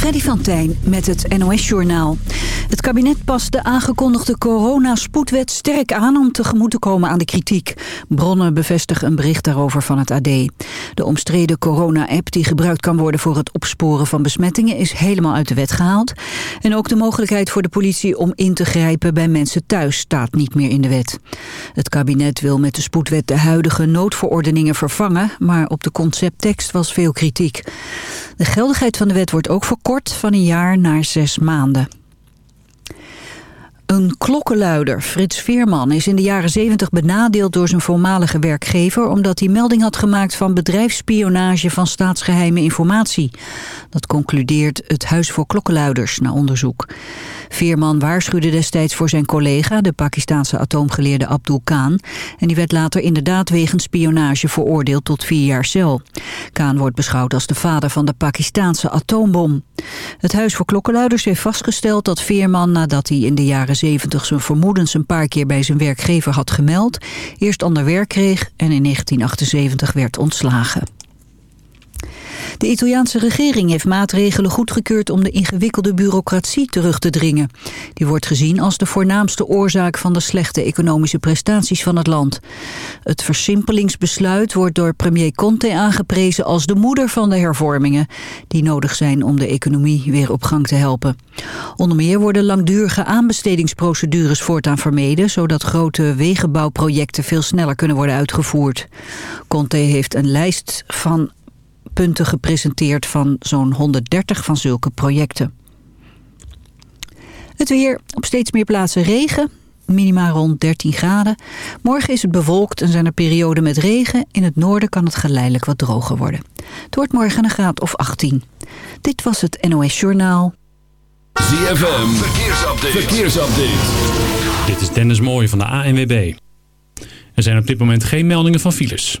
Freddy van Tijn met het NOS-journaal. Het kabinet past de aangekondigde coronaspoedwet sterk aan om tegemoet te komen aan de kritiek. Bronnen bevestigen een bericht daarover van het AD. De omstreden corona-app die gebruikt kan worden voor het opsporen van besmettingen is helemaal uit de wet gehaald. En ook de mogelijkheid voor de politie om in te grijpen bij mensen thuis staat niet meer in de wet. Het kabinet wil met de spoedwet de huidige noodverordeningen vervangen, maar op de concepttekst was veel kritiek. De geldigheid van de wet wordt ook verkort van een jaar naar zes maanden. Een klokkenluider, Frits Veerman, is in de jaren 70 benadeeld door zijn voormalige werkgever... omdat hij melding had gemaakt van bedrijfsspionage van staatsgeheime informatie. Dat concludeert het Huis voor Klokkenluiders na onderzoek. Veerman waarschuwde destijds voor zijn collega, de Pakistanse atoomgeleerde Abdul Khan. En die werd later inderdaad wegens spionage veroordeeld tot vier jaar cel. Khan wordt beschouwd als de vader van de Pakistanse atoombom. Het Huis voor Klokkenluiders heeft vastgesteld dat Veerman, nadat hij in de jaren 70 zijn vermoedens een paar keer bij zijn werkgever had gemeld, eerst ander werk kreeg en in 1978 werd ontslagen. De Italiaanse regering heeft maatregelen goedgekeurd om de ingewikkelde bureaucratie terug te dringen. Die wordt gezien als de voornaamste oorzaak van de slechte economische prestaties van het land. Het versimpelingsbesluit wordt door premier Conte aangeprezen als de moeder van de hervormingen, die nodig zijn om de economie weer op gang te helpen. Onder meer worden langdurige aanbestedingsprocedures voortaan vermeden, zodat grote wegenbouwprojecten veel sneller kunnen worden uitgevoerd. Conte heeft een lijst van punten gepresenteerd van zo'n 130 van zulke projecten. Het weer op steeds meer plaatsen regen, minima rond 13 graden. Morgen is het bewolkt en zijn er perioden met regen. In het noorden kan het geleidelijk wat droger worden. Het wordt morgen een graad of 18. Dit was het NOS Journaal. ZFM, verkeersupdate. verkeersupdate. Dit is Dennis Mooij van de ANWB. Er zijn op dit moment geen meldingen van files.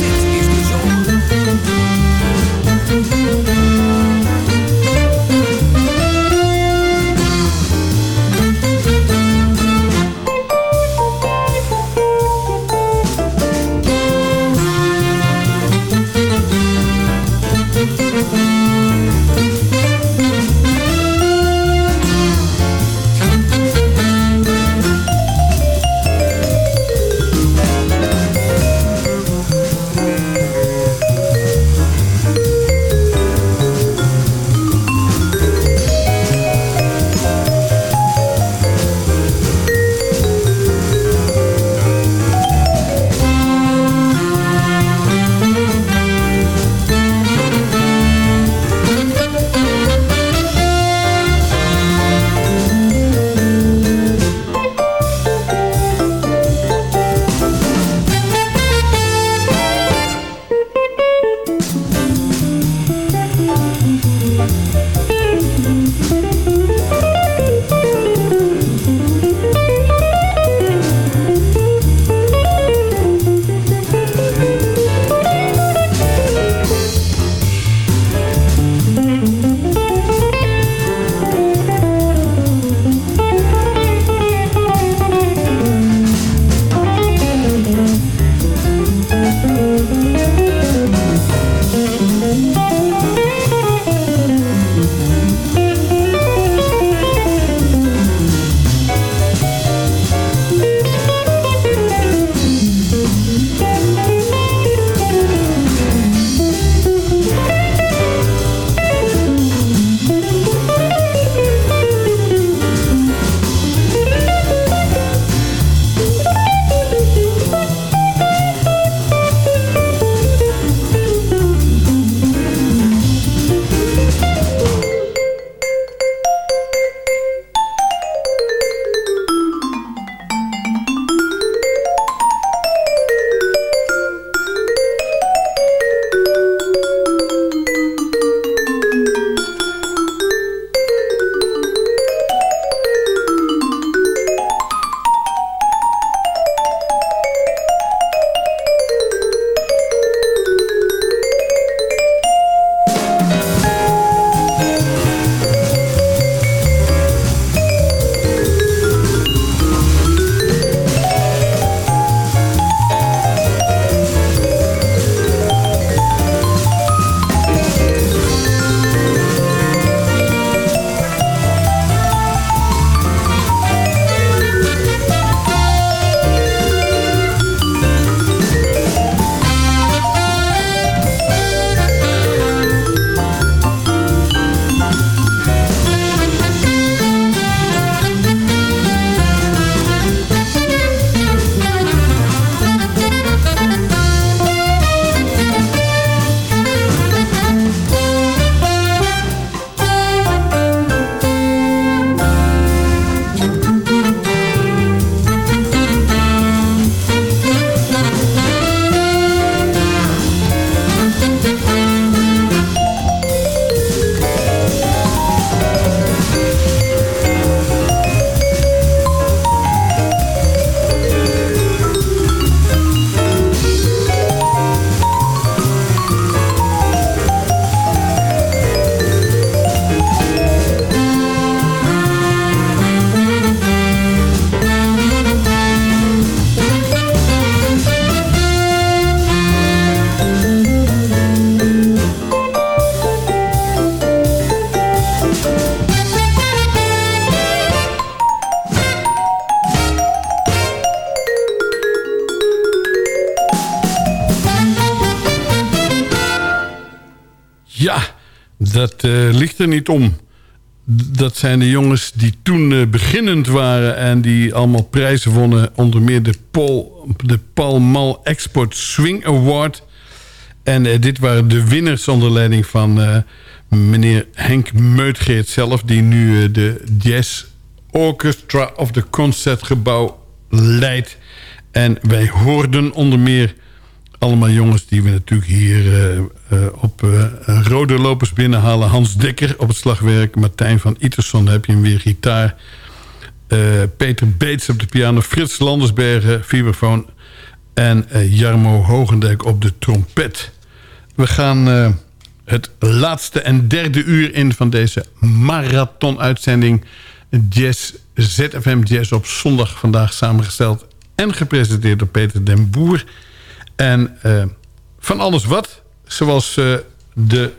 Niet om. Dat zijn de jongens die toen uh, beginnend waren... en die allemaal prijzen wonnen. Onder meer de Paul, de Paul Mal Export Swing Award. En uh, dit waren de winnaars onder leiding van meneer Henk Meutgeert zelf... die nu de Jazz Orchestra of the Concertgebouw leidt. En wij hoorden onder meer allemaal jongens die we natuurlijk hier uh, uh, op uh, rode lopers binnenhalen. Hans Dekker op het slagwerk. Martijn van Iterson heb je hem weer gitaar. Peter Beets op de piano. Frits Landersbergen, vibrafoon. En Jarmo Hogendijk op de trompet. We gaan het laatste en derde uur in van deze marathon-uitzending... Jazz, ZFM Jazz op zondag vandaag samengesteld... en gepresenteerd door Peter den Boer... En uh, van alles wat, zoals uh, de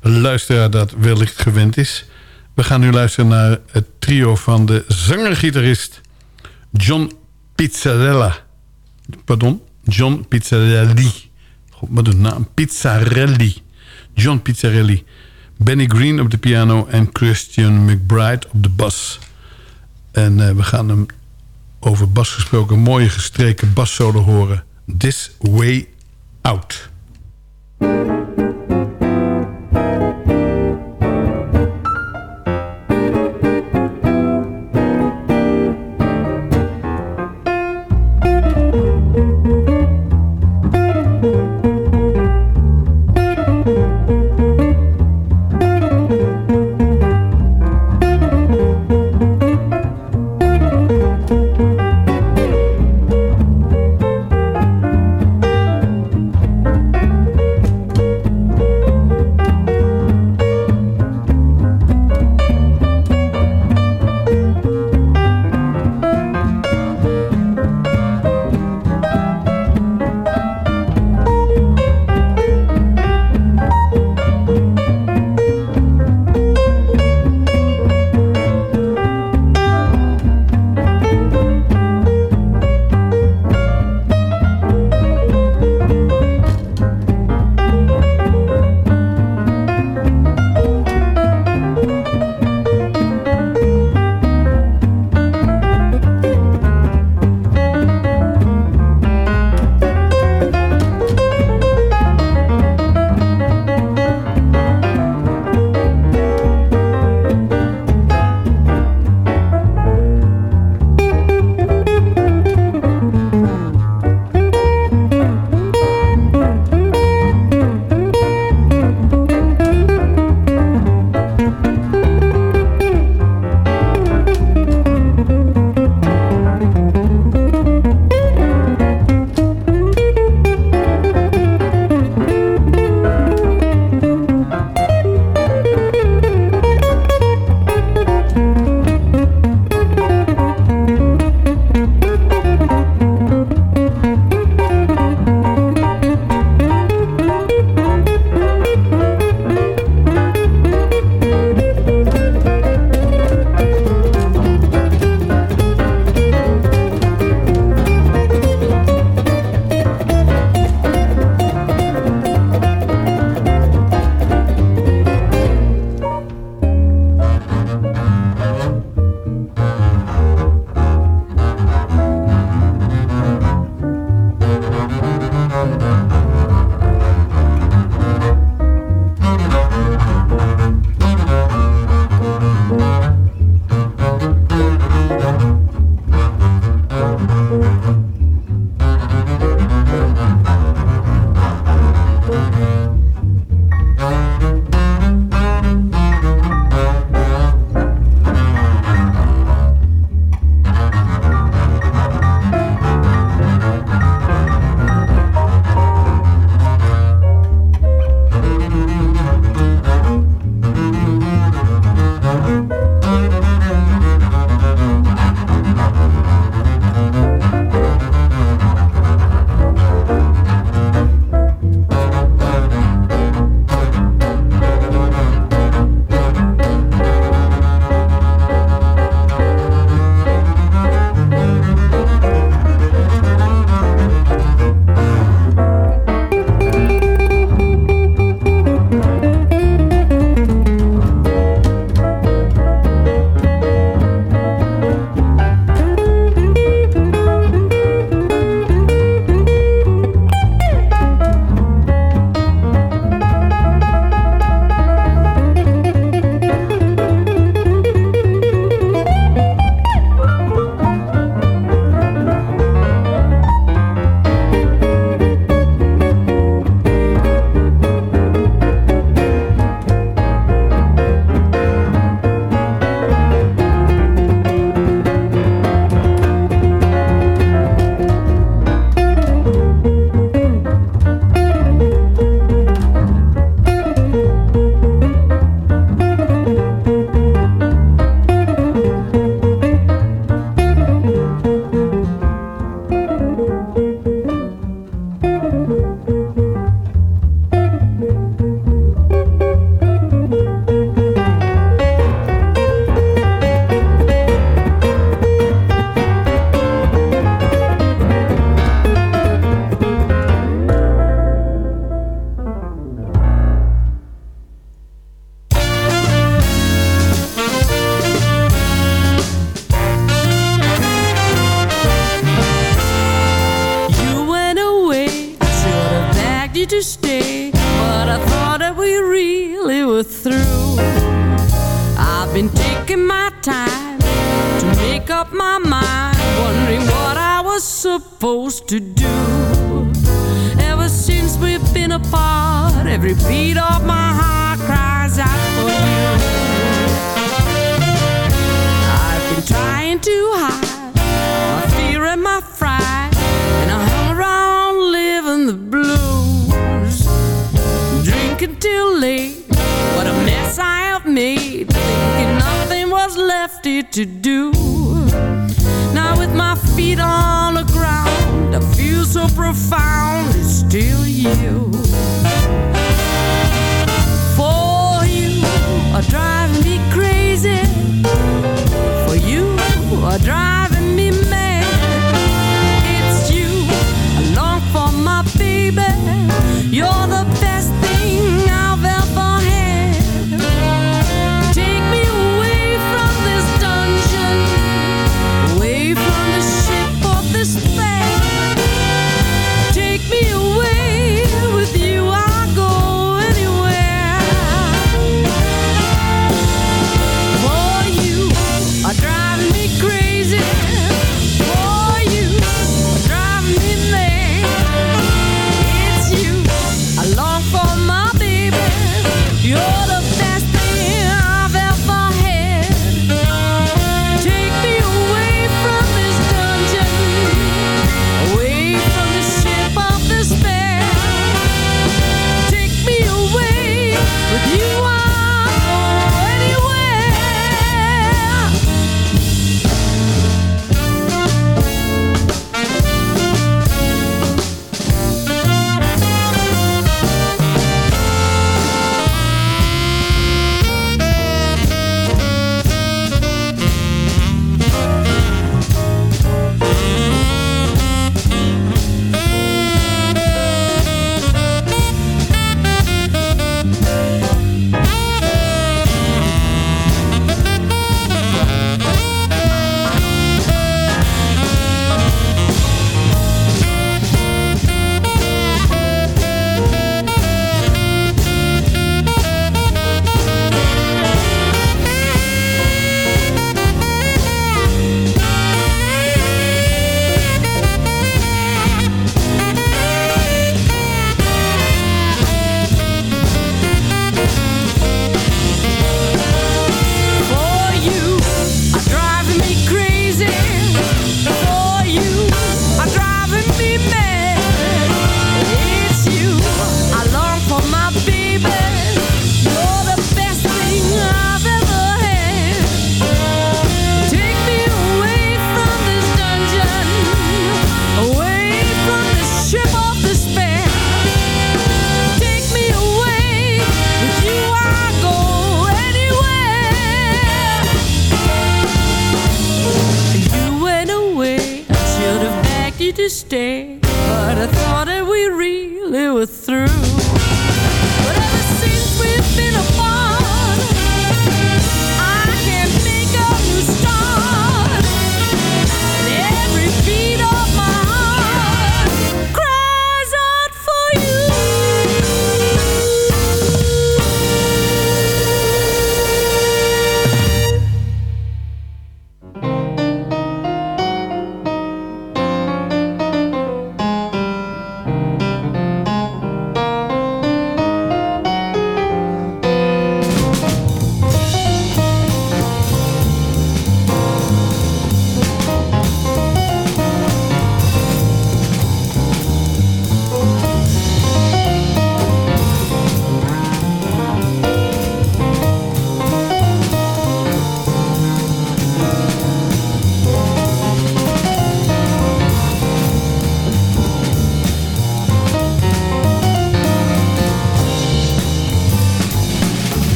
luisteraar dat wellicht gewend is. We gaan nu luisteren naar het trio van de zanger-gitarist John Pizzarella. Pardon, John Pizzarelli. God, wat een naam. Pizzarelli. John Pizzarelli. Benny Green op de piano en Christian McBride op de bas. En uh, we gaan hem over bas gesproken mooie gestreken bassolo horen. This Way Out.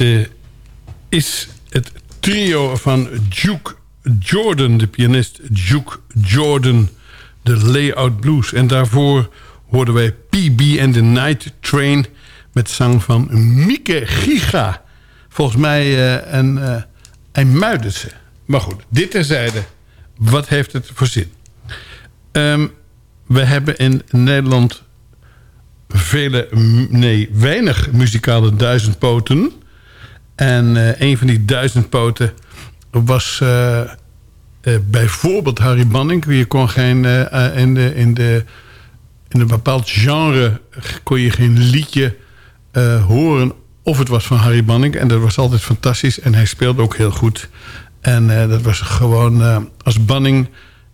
Eh, is het trio van Duke Jordan, de pianist Duke Jordan, de Layout Blues. En daarvoor hoorden wij PB and the Night Train met zang van Mieke Giga. Volgens mij uh, een, uh, een Muidense. Maar goed, dit terzijde. Wat heeft het voor zin? Um, we hebben in Nederland vele, nee, weinig muzikale duizendpoten. En uh, een van die duizendpoten was uh, uh, bijvoorbeeld Harry Banning. Je kon geen, in, de, in, de, in een bepaald genre kon je geen liedje horen of het was van Harry Banning. En dat was altijd fantastisch. En hij speelde ook heel goed. En dat was gewoon, als Banning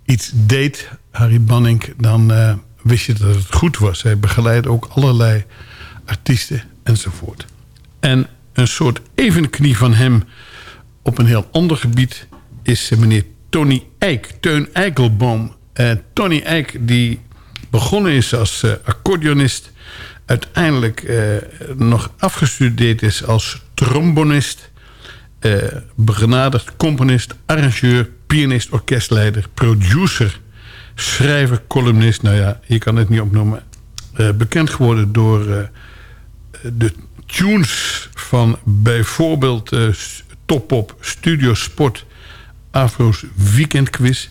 iets deed, Harry Banning... dan wist je dat het goed was. Hij begeleidde ook allerlei artiesten enzovoort. En een soort evenknie van hem op een heel ander gebied... is meneer Tony Eijk, Teun Eikelboom. En Tony Eijk die begonnen is als uh, accordeonist... uiteindelijk uh, nog afgestudeerd is als trombonist... Begenadigd componist, arrangeur, pianist, orkestleider, producer schrijver, columnist, nou ja, je kan het niet opnoemen. Bekend geworden door de tunes van bijvoorbeeld uh, Topop, Studio Sport, Afro's Weekendquiz.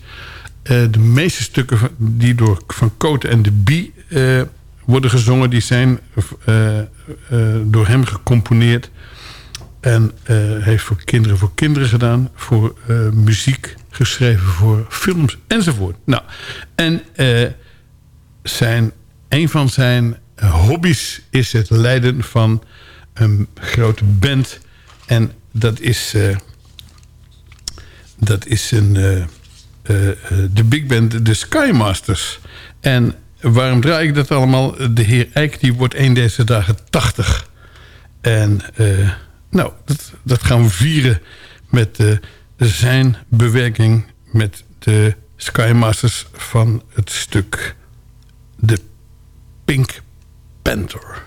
de meeste stukken die door Van Koten en de Bie worden gezongen... die zijn door hem gecomponeerd. En heeft voor Kinderen voor Kinderen gedaan. Voor muziek geschreven voor films enzovoort. Nou, en zijn, een van zijn hobby's is het leiden van een grote band. En dat is, uh, dat is een, uh, de big band, de Skymasters. En waarom draai ik dat allemaal? De heer Eijk die wordt een deze dagen 80. En nou, dat, dat gaan we vieren met zijn bewerking met de Skymasters van het stuk The Pink Panther.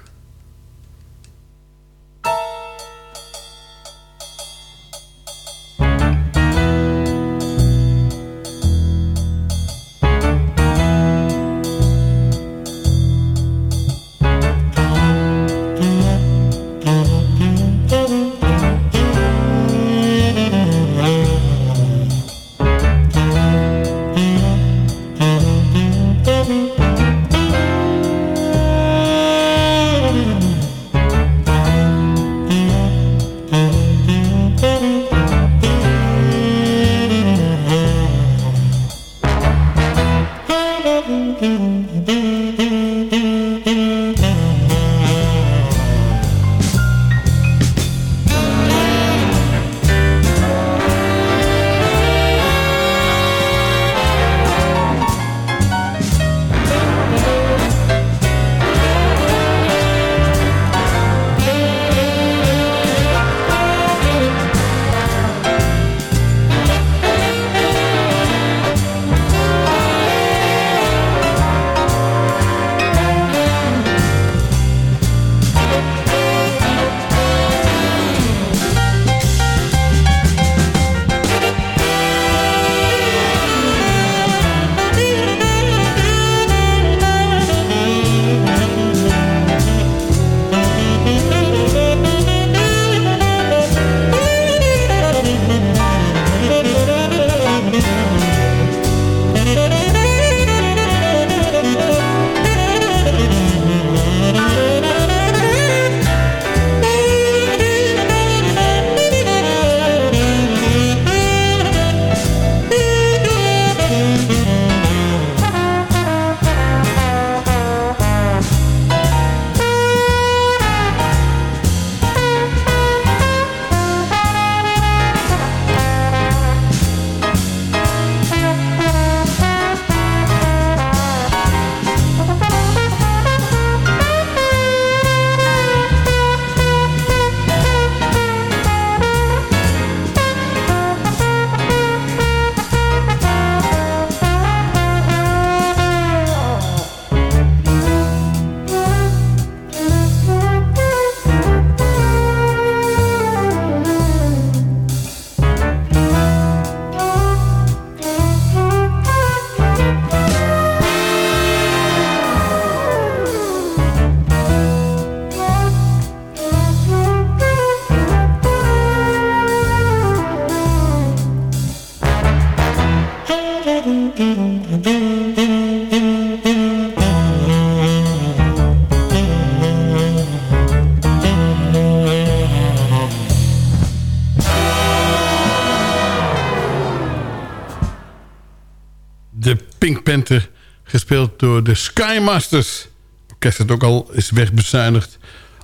De Skymasters. Orkest dat ook al is wegbezuinigd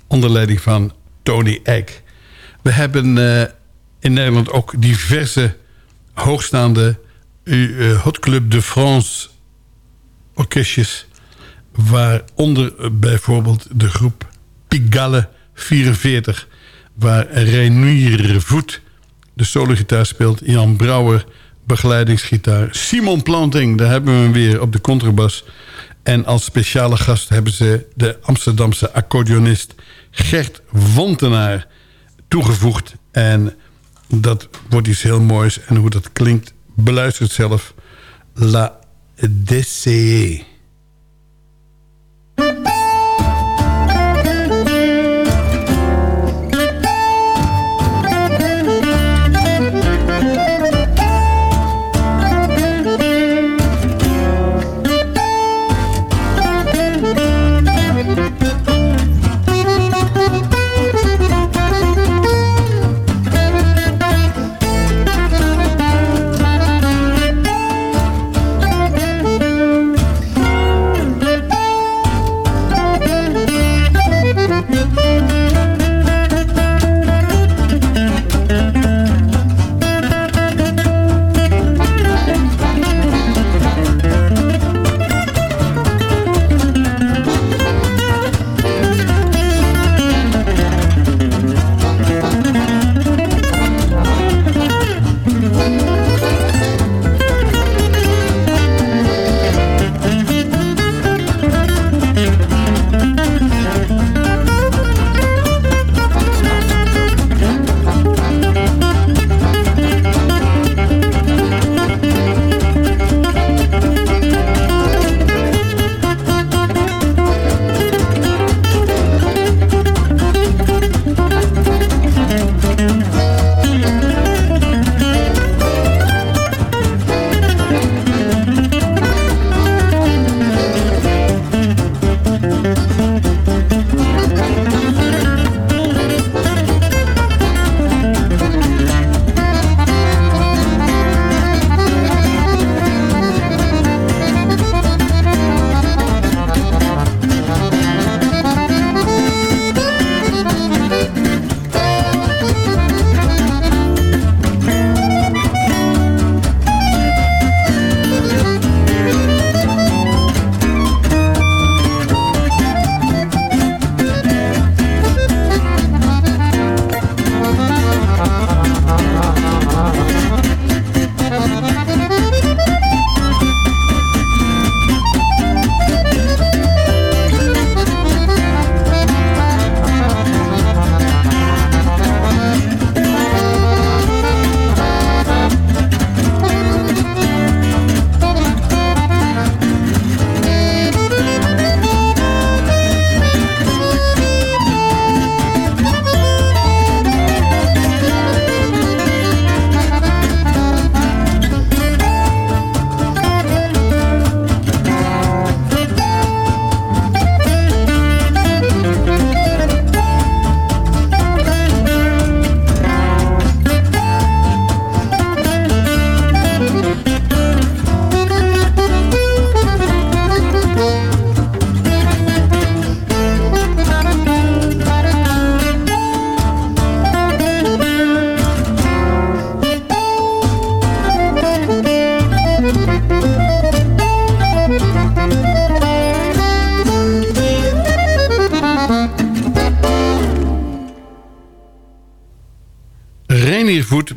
onder leiding van Tony Eck. We hebben eh, in Nederland ook diverse hoogstaande uh, Hot Club de France orkestjes... waaronder bijvoorbeeld de groep Pigalle 44... waar Renier Voet de sologitaar speelt... Jan Brouwer begeleidingsgitaar. Simon Planting, daar hebben we hem weer op de contrabas. En als speciale gast hebben ze de Amsterdamse accordeonist Gert Wantenaar toegevoegd. En dat wordt iets heel moois. En hoe dat klinkt, beluister het zelf. La DCE.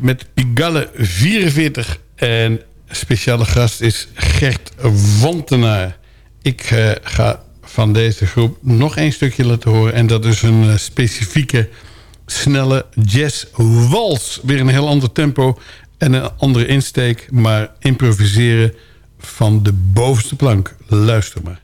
Met Pigalle 44. En speciale gast is Gert Wantenaar. Ik uh, ga van deze groep nog één stukje laten horen. En dat is een uh, specifieke snelle jazz-wals. Weer een heel ander tempo en een andere insteek. Maar improviseren van de bovenste plank. Luister maar.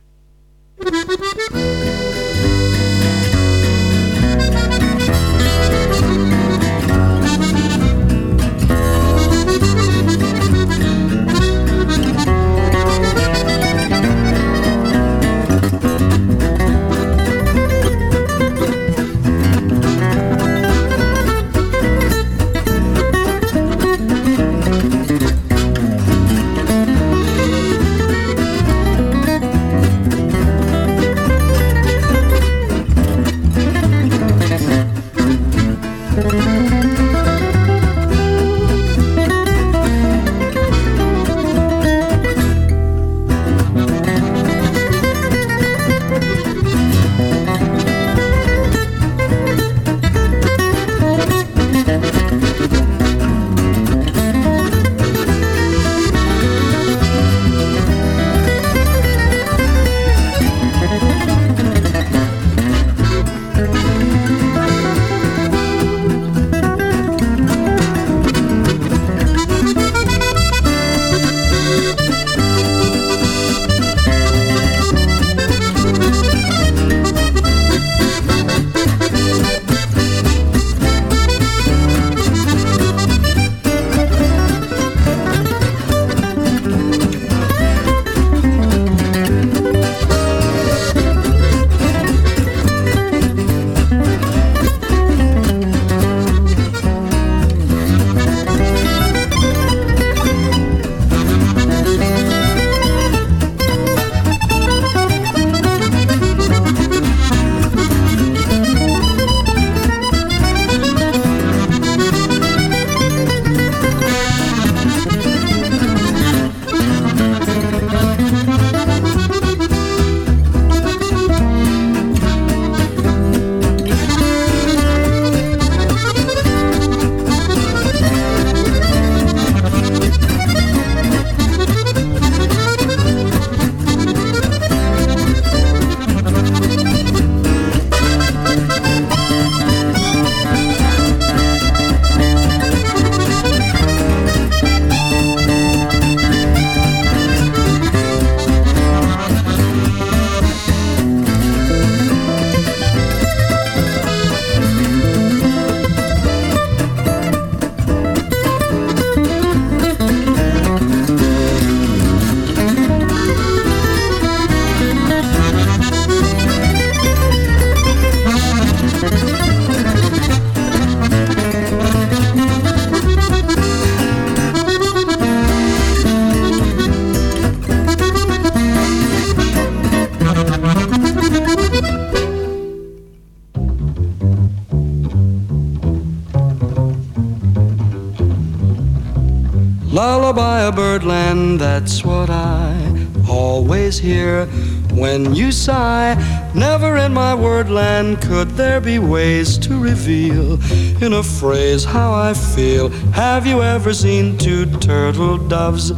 Birdland, that's what I always hear when you sigh. Never in my wordland could there be ways to reveal in a phrase how I feel. Have you ever seen two turtle doves,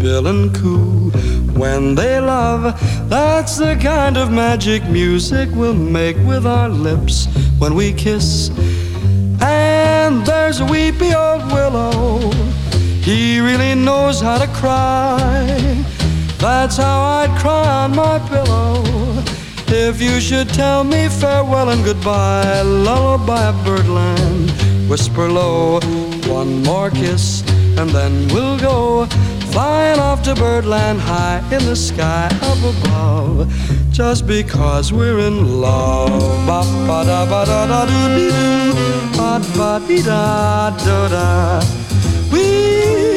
bill and coo, when they love? That's the kind of magic music we'll make with our lips when we kiss. And there's a weepy old willow. He really knows how to cry. That's how I'd cry on my pillow. If you should tell me farewell and goodbye, lullaby of birdland, whisper low, one more kiss, and then we'll go flying off to birdland high in the sky up above. Just because we're in love. Ba ba da ba da da doo doo. Ba ba dee da. Do da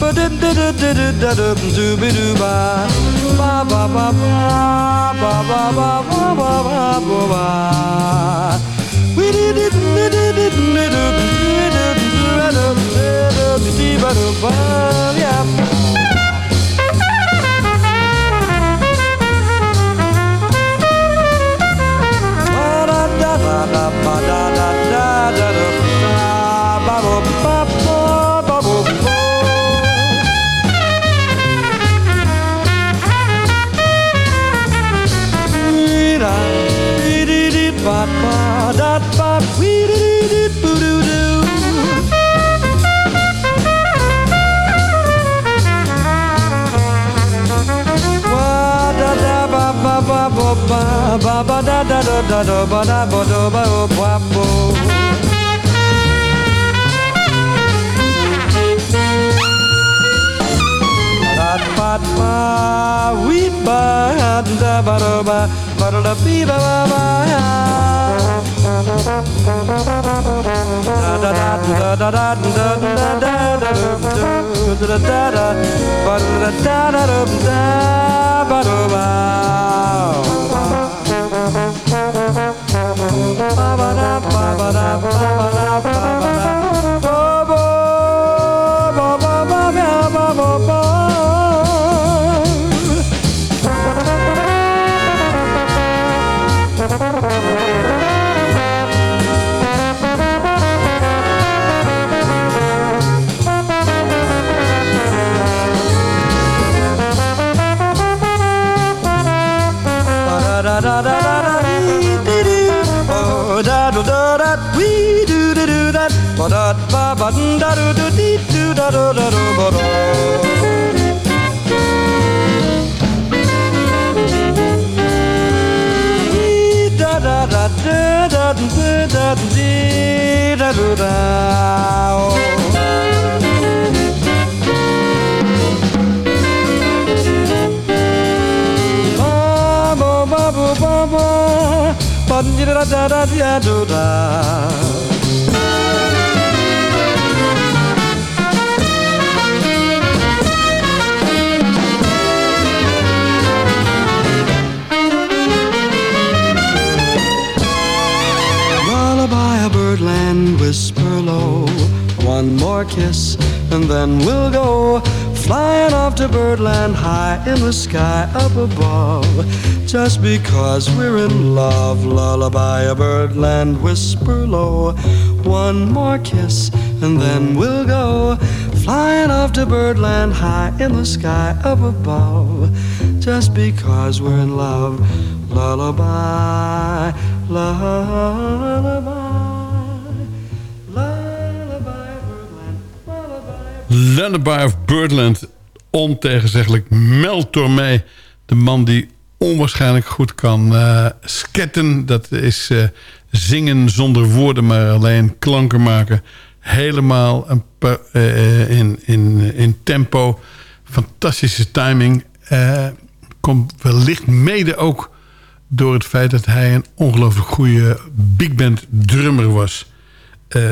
Ba ba da da da da ba ba da. Ba da ba da ba da da da. Da da da da ba da da da da da da da da da ba da da da da da da da ba ba ba ba ba ba ba ba ba ba ba ba ba we did it did it did it did it did it yeah ba ba ba da da da da da ba da ba da ba ba ba ba ba ba we ba da ba da ba ba da bi ba ba ba da da da da da da da da da da da da da da ba da da da da da ba ba ba ba ba da ba ba da do do dee do da do da do da da da da da da da da da da oh. ba ba ba ba ba ba da da da da da da One more kiss and then we'll go Flying off to birdland high in the sky up above. Just because we're in love Lullaby a birdland whisper low. One more kiss and then we'll go Flying off to birdland high in the sky up above. Just because we're in love Lullaby, lullaby lullaby of Birdland. Ontegenzeggelijk meld door mij. De man die onwaarschijnlijk goed kan eh, sketten. Dat is eh, zingen zonder woorden, maar alleen klanken maken. Helemaal een eh, in, in, in tempo. fantastische timing. Komt wellicht mede ook door het feit dat hij een ongelooflijk goede big band drummer was.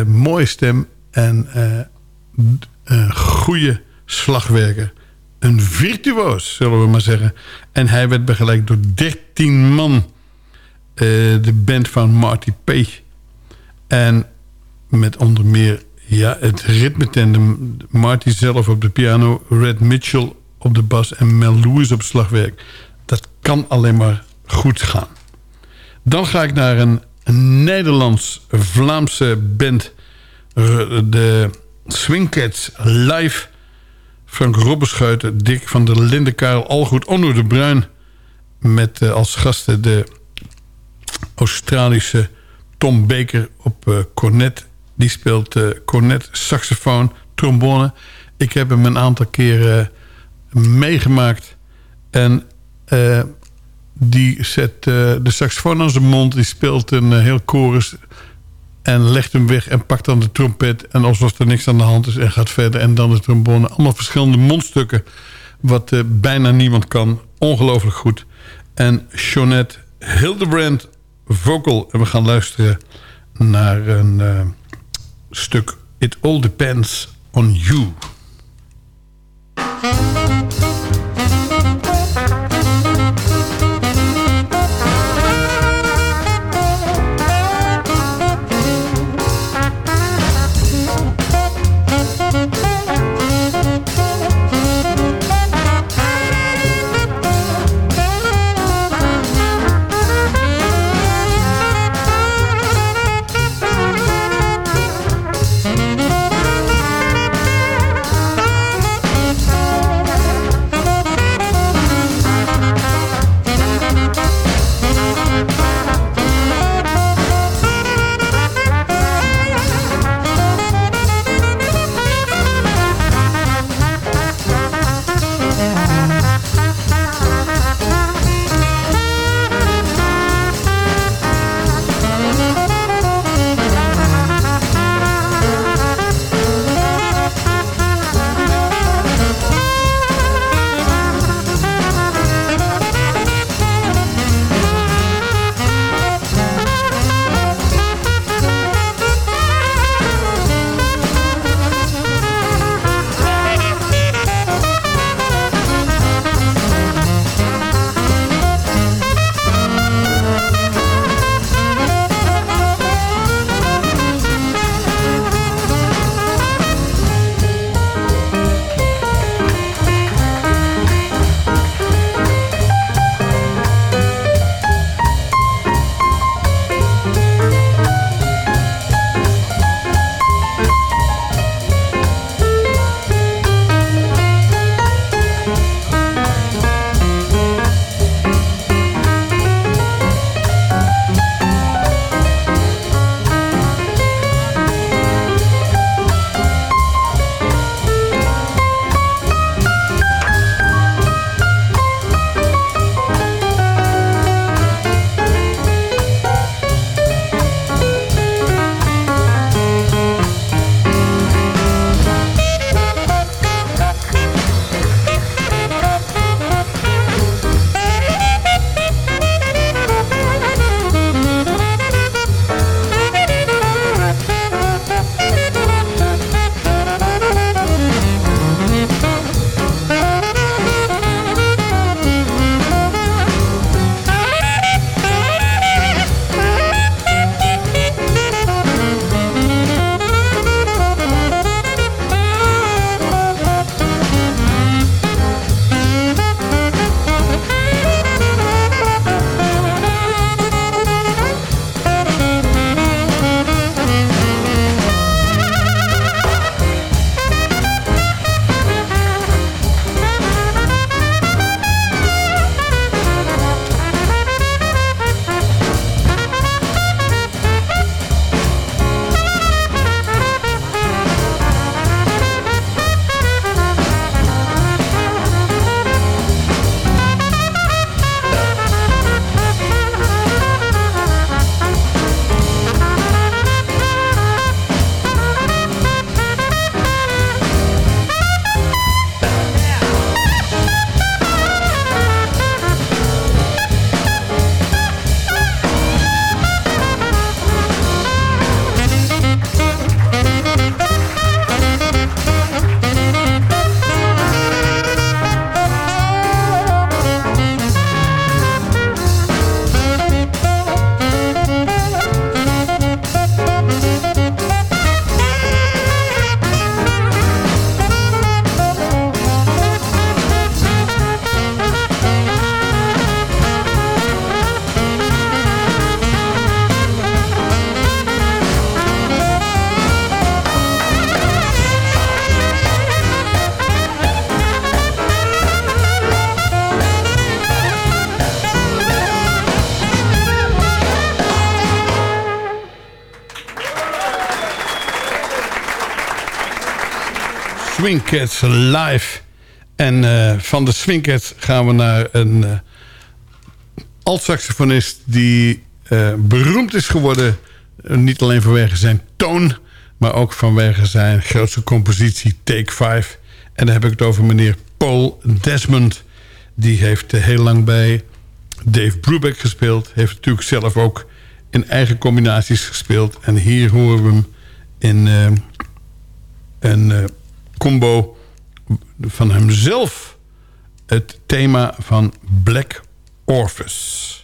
Mooie stem en een goede slagwerker. Een virtuoos, zullen we maar zeggen. En hij werd begeleid door 13 man. eh, de band van Marty P. En met onder meer ja, het ritmetandem. Marty zelf op de piano. Red Mitchell op de bas. En Mel Lewis op slagwerk. Dat kan alleen maar goed gaan. Dan ga ik naar een, Nederlands-Vlaamse band. De Swing Cats live. Frank Robberschuiten, Dick van der Karel Algoed, Onno de Bruin. Met eh, als gasten de Australische Tom Baker op eh, cornet. Die speelt eh, cornet, saxofoon, trombone. Ik heb hem een aantal keren meegemaakt. En die zet de saxofoon aan zijn mond. Die speelt een heel chorus. En legt hem weg en pakt dan de trompet. En alsof er niks aan de hand is en gaat verder. En dan de trombone. Allemaal verschillende mondstukken. Wat eh, bijna niemand kan. Ongelooflijk goed. En Jeanette Hildebrand vocal. En we gaan luisteren naar een eh, stuk It All Depends on You. Swing Cats live. En uh, van de Swing Cats gaan we naar een uh, alt-saxofonist... die uh, beroemd is geworden, niet alleen vanwege zijn toon... maar ook vanwege zijn grootste compositie Take 5. En dan heb ik het over meneer Paul Desmond. Die heeft heel lang bij Dave Brubeck gespeeld. Heeft natuurlijk zelf ook in eigen combinaties gespeeld. En hier horen we hem in een uh, combo van hemzelf. Het thema van Black Orpheus.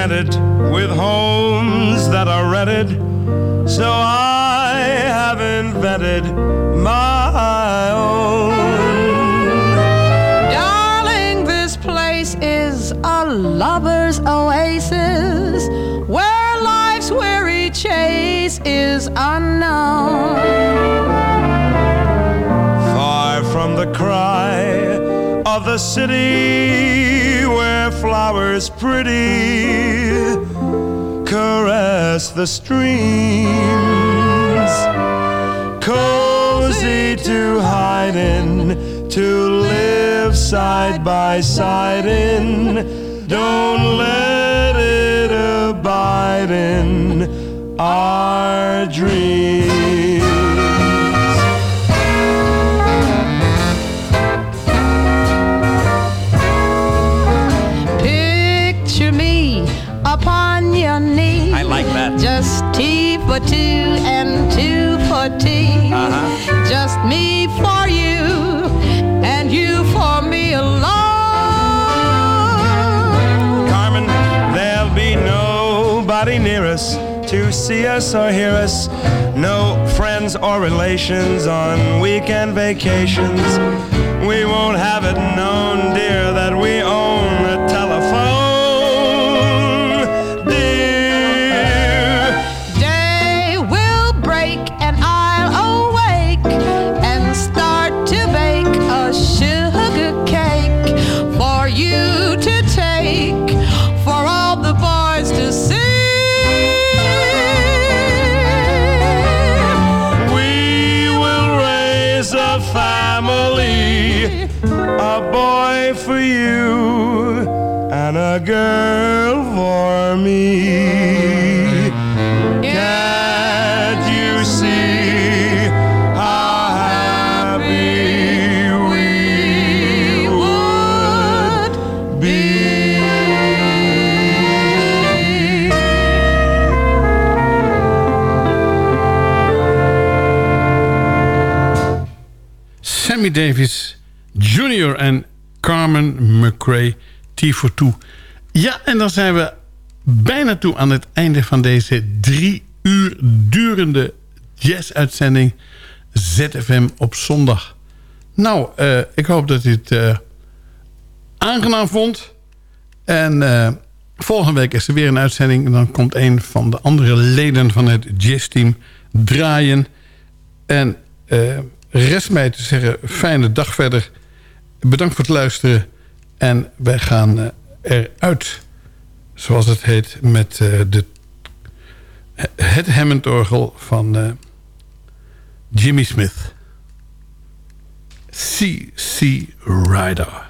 Contented Just T for two and two for T. Uh-huh. Just me for you and you for me alone. Carmen, there'll be nobody near us to see us or hear us. No friends or relations on weekend vacations. We won't have it known, dear, that we own a girl for me. Can't you see how happy we would be? Sammy Davis Jr. en Carmen McRae, T for Two. Ja, en dan zijn we bijna toe aan het einde van deze drie uur durende jazz-uitzending ZFM op zondag. Nou, eh, ik hoop dat u het eh, aangenaam vond. En eh, volgende week is er weer een uitzending. En dan komt een van de andere leden van het jazzteam draaien. En rest mij te zeggen, fijne dag verder. Bedankt voor het luisteren. En wij gaan eruit, zoals het heet, met eh, de, het Hammond-orgel van eh, Jimmy Smith. C.C. Rider.